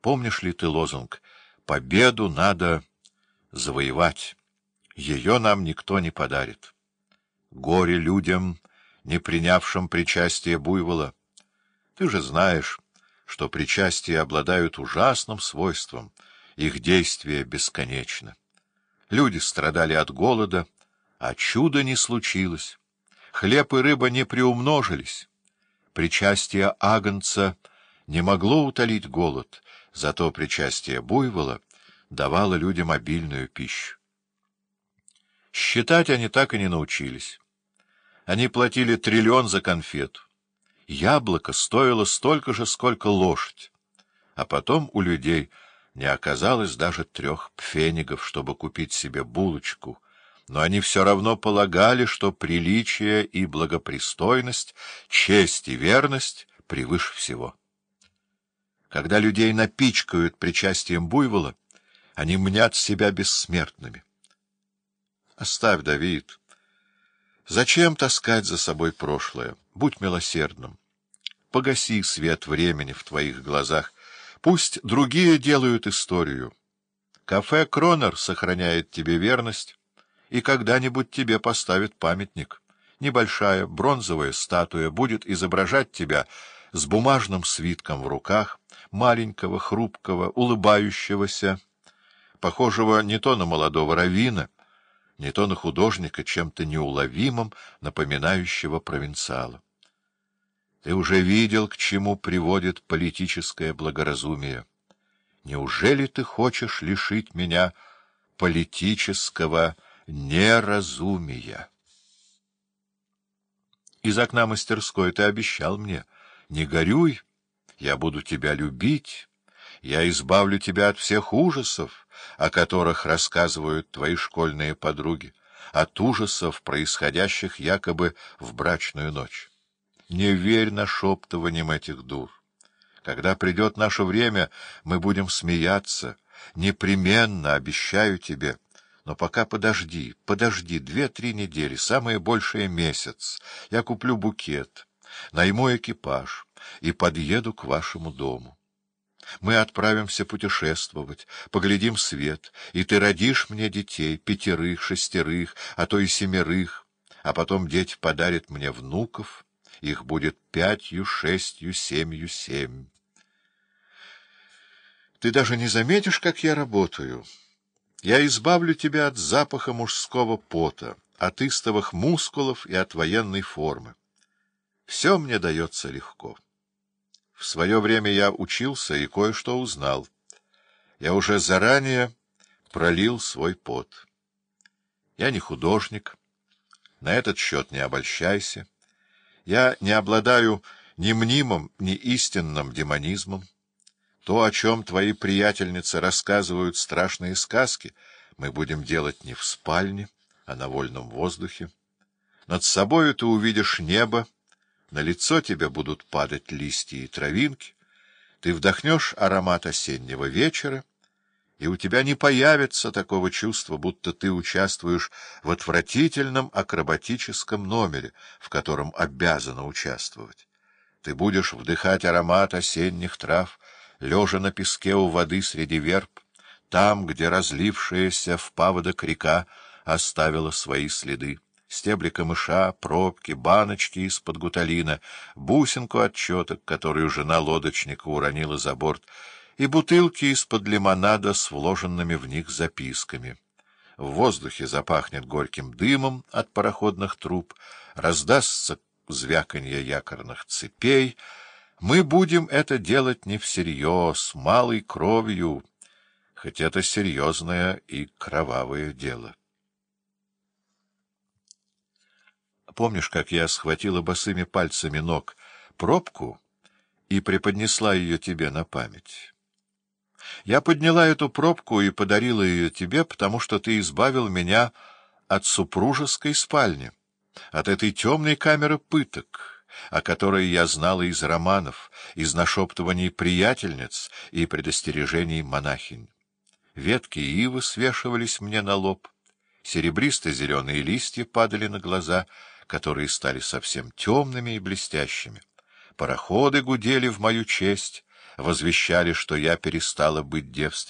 Помнишь ли ты лозунг «Победу надо завоевать»? Ее нам никто не подарит. Горе людям, не принявшим причастие буйвола. Ты же знаешь, что причастия обладают ужасным свойством, их действие бесконечно. Люди страдали от голода, а чуда не случилось. Хлеб и рыба не приумножились. Причастие агнца не могло утолить голод, зато причастие буйвола давало людям обильную пищу. Считать они так и не научились. Они платили триллион за конфету. Яблоко стоило столько же, сколько лошадь. А потом у людей не оказалось даже трех пфенигов, чтобы купить себе булочку — но они все равно полагали, что приличие и благопристойность, честь и верность превыше всего. Когда людей напичкают причастием буйвола, они мнят себя бессмертными. Оставь, Давид. Зачем таскать за собой прошлое? Будь милосердным. Погаси свет времени в твоих глазах. Пусть другие делают историю. Кафе «Кронер» сохраняет тебе верность и когда-нибудь тебе поставят памятник. Небольшая бронзовая статуя будет изображать тебя с бумажным свитком в руках, маленького, хрупкого, улыбающегося, похожего не то на молодого равина, не то на художника, чем-то неуловимым, напоминающего провинциала. Ты уже видел, к чему приводит политическое благоразумие. Неужели ты хочешь лишить меня политического неразумия. Из окна мастерской ты обещал мне, не горюй, я буду тебя любить, я избавлю тебя от всех ужасов, о которых рассказывают твои школьные подруги, от ужасов, происходящих якобы в брачную ночь. Не верь нашептываниям этих дур. Когда придет наше время, мы будем смеяться, непременно, обещаю тебе, — но пока подожди, подожди две-три недели, самое большее месяц. Я куплю букет, найму экипаж и подъеду к вашему дому. Мы отправимся путешествовать, поглядим свет, и ты родишь мне детей, пятерых, шестерых, а то и семерых, а потом дети подарят мне внуков, их будет пятью, шестью, семью, семь. Ты даже не заметишь, как я работаю». Я избавлю тебя от запаха мужского пота, от истовых мускулов и от военной формы. Все мне дается легко. В свое время я учился и кое-что узнал. Я уже заранее пролил свой пот. Я не художник, на этот счет не обольщайся. Я не обладаю ни мнимым, ни истинным демонизмом. То, о чем твои приятельницы рассказывают страшные сказки, мы будем делать не в спальне, а на вольном воздухе. Над собою ты увидишь небо, на лицо тебе будут падать листья и травинки, ты вдохнешь аромат осеннего вечера, и у тебя не появится такого чувства, будто ты участвуешь в отвратительном акробатическом номере, в котором обязана участвовать. Ты будешь вдыхать аромат осенних трав, лежа на песке у воды среди верб, там, где разлившаяся в паводок река оставила свои следы. Стебли камыша, пробки, баночки из-под гуталина, бусинку от четок, которую жена лодочника уронила за борт, и бутылки из-под лимонада с вложенными в них записками. В воздухе запахнет горьким дымом от пароходных труб, раздастся звяканье якорных цепей — мы будем это делать не всерьез, малой кровью, хоть это серьезное и кровавое дело. Помнишь, как я схватила босыми пальцами ног пробку и преподнесла ее тебе на память? Я подняла эту пробку и подарила ее тебе, потому что ты избавил меня от супружеской спальни, от этой темной камеры пыток» о которой я знала из романов, из нашептываний приятельниц и предостережений монахинь. Ветки ивы свешивались мне на лоб, серебристо-зеленые листья падали на глаза, которые стали совсем темными и блестящими. Пароходы гудели в мою честь, возвещали, что я перестала быть девственницей.